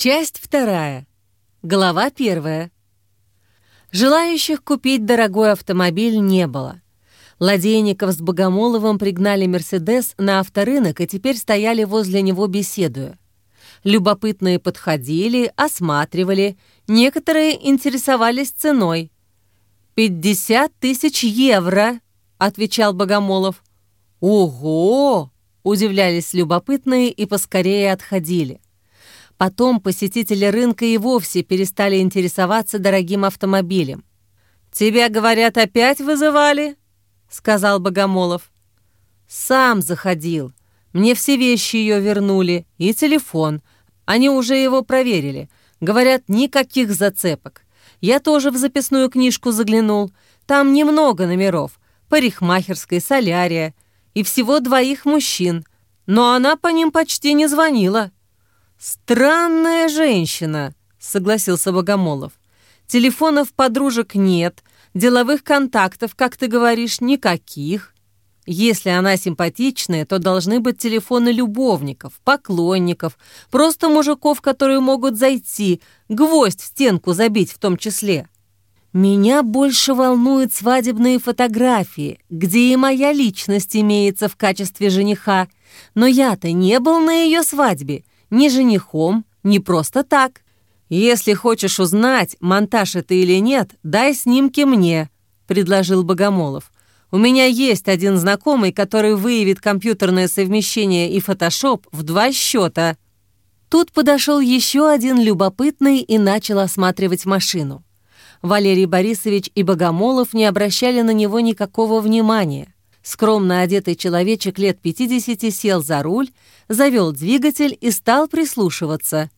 Часть вторая. Глава первая. Желающих купить дорогой автомобиль не было. Ладейников с Богомоловым пригнали «Мерседес» на авторынок и теперь стояли возле него беседуя. Любопытные подходили, осматривали, некоторые интересовались ценой. «Пятьдесят тысяч евро», — отвечал Богомолов. «Ого!» — удивлялись любопытные и поскорее отходили. Потом посетители рынка и вовсе перестали интересоваться дорогим автомобилем. «Тебя, говорят, опять вызывали?» — сказал Богомолов. «Сам заходил. Мне все вещи ее вернули и телефон. Они уже его проверили. Говорят, никаких зацепок. Я тоже в записную книжку заглянул. Там немного номеров. Парикмахерской, солярия. И всего двоих мужчин. Но она по ним почти не звонила». «Странная женщина», — согласился Богомолов. «Телефонов подружек нет, деловых контактов, как ты говоришь, никаких. Если она симпатичная, то должны быть телефоны любовников, поклонников, просто мужиков, которые могут зайти, гвоздь в стенку забить в том числе. Меня больше волнуют свадебные фотографии, где и моя личность имеется в качестве жениха, но я-то не был на ее свадьбе, ни женихом, ни просто так. Если хочешь узнать, монтаж это или нет, дай снимки мне», — предложил Богомолов. «У меня есть один знакомый, который выявит компьютерное совмещение и фотошоп в два счета». Тут подошел еще один любопытный и начал осматривать машину. Валерий Борисович и Богомолов не обращали на него никакого внимания. Скромно одетый человечек лет 50 сел за руль, завел двигатель и стал прислушиваться.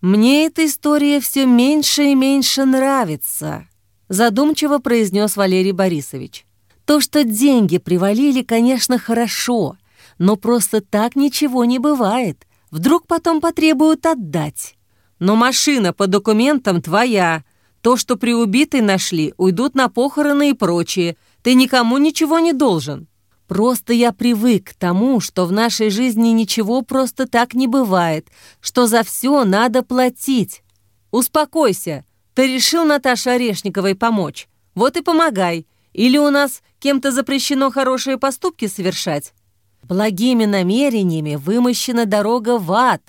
«Мне эта история все меньше и меньше нравится», задумчиво произнес Валерий Борисович. «То, что деньги привалили, конечно, хорошо, но просто так ничего не бывает. Вдруг потом потребуют отдать. Но машина по документам твоя. То, что при убитой нашли, уйдут на похороны и прочее. Ты никому ничего не должен. Просто я привык к тому, что в нашей жизни ничего просто так не бывает, что за все надо платить. Успокойся. Ты решил Наташе Орешниковой помочь. Вот и помогай. Или у нас кем-то запрещено хорошие поступки совершать? Благими намерениями вымощена дорога в ад,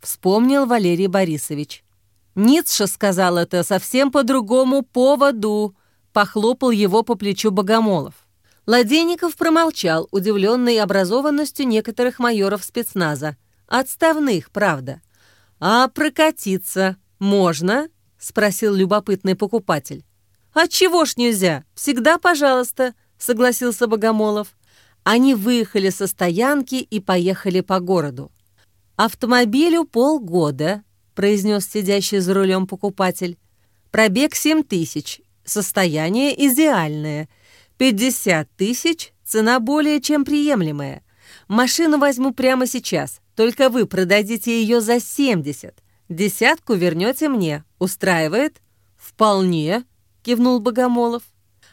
вспомнил Валерий Борисович. Ницше сказал это совсем по другому поводу, похлопал его по плечу Богомолов. Ладейников промолчал, удивленный образованностью некоторых майоров спецназа. Отставных, правда. «А прокатиться можно?» — спросил любопытный покупатель. «А чего ж нельзя? Всегда пожалуйста», — согласился Богомолов. Они выехали со стоянки и поехали по городу. «Автомобилю полгода», — произнес сидящий за рулем покупатель. «Пробег семь тысяч. Состояние идеальное. 50 тысяч – цена более чем приемлемая. Машину возьму прямо сейчас, только вы продадите ее за 70. Десятку вернете мне. Устраивает? Вполне, кивнул Богомолов.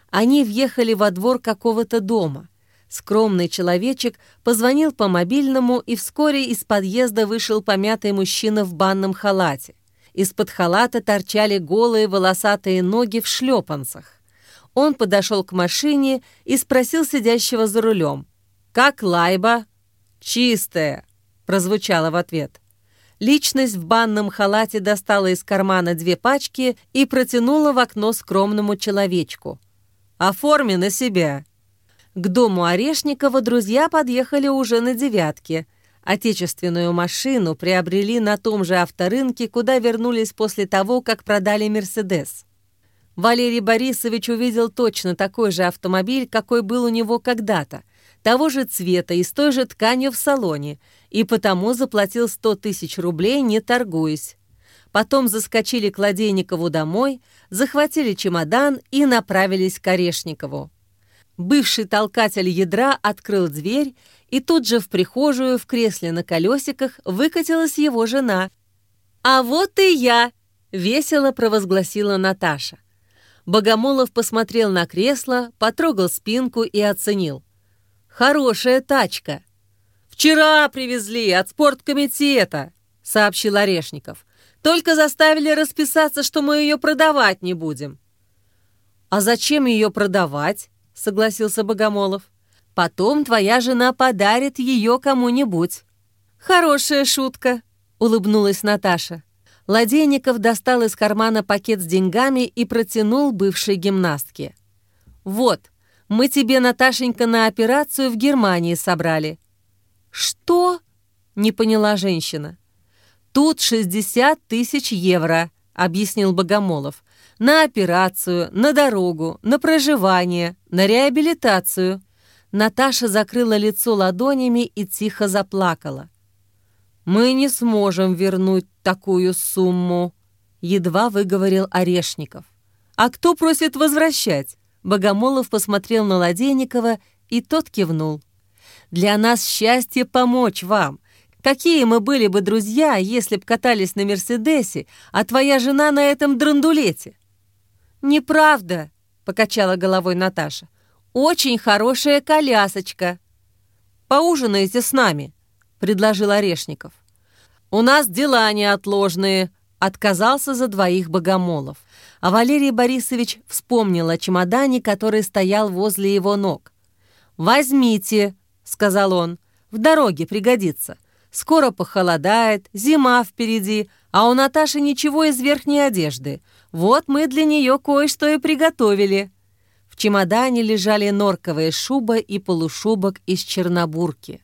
Они въехали во двор какого-то дома. Скромный человечек позвонил по мобильному, и вскоре из подъезда вышел помятый мужчина в банном халате. Из-под халата торчали голые волосатые ноги в шлепанцах. Он подошел к машине и спросил сидящего за рулем. «Как лайба?» «Чистая», — прозвучало в ответ. Личность в банном халате достала из кармана две пачки и протянула в окно скромному человечку. «Оформи на себя». К дому Орешникова друзья подъехали уже на девятке. Отечественную машину приобрели на том же авторынке, куда вернулись после того, как продали «Мерседес». Валерий Борисович увидел точно такой же автомобиль, какой был у него когда-то, того же цвета и с той же тканью в салоне, и потому заплатил 100 тысяч рублей, не торгуясь. Потом заскочили к Ладейникову домой, захватили чемодан и направились к Орешникову. Бывший толкатель ядра открыл дверь, и тут же в прихожую в кресле на колесиках выкатилась его жена. «А вот и я!» — весело провозгласила Наташа. Богомолов посмотрел на кресло, потрогал спинку и оценил. «Хорошая тачка!» «Вчера привезли от спорткомитета!» сообщил Орешников. «Только заставили расписаться, что мы ее продавать не будем». «А зачем ее продавать?» — согласился Богомолов. «Потом твоя жена подарит ее кому-нибудь». «Хорошая шутка», — улыбнулась Наташа. Ладейников достал из кармана пакет с деньгами и протянул бывшей гимнастке. «Вот, мы тебе, Наташенька, на операцию в Германии собрали». «Что?» — не поняла женщина. «Тут 60 тысяч евро», — объяснил Богомолов. «На операцию, на дорогу, на проживание, на реабилитацию». Наташа закрыла лицо ладонями и тихо заплакала. «Мы не сможем вернуть такую сумму», — едва выговорил Орешников. «А кто просит возвращать?» Богомолов посмотрел на Ладейникова, и тот кивнул. «Для нас счастье помочь вам. Какие мы были бы друзья, если б катались на Мерседесе, а твоя жена на этом драндулете?» «Неправда», — покачала головой Наташа. «Очень хорошая колясочка». «Поужинайте с нами», — предложил Орешников. «У нас дела неотложные», — отказался за двоих богомолов. А Валерий Борисович вспомнил о чемодане, который стоял возле его ног. «Возьмите», — сказал он, — «в дороге пригодится. Скоро похолодает, зима впереди, а у Наташи ничего из верхней одежды. Вот мы для нее кое-что и приготовили». В чемодане лежали норковая шуба и полушубок из чернобурки.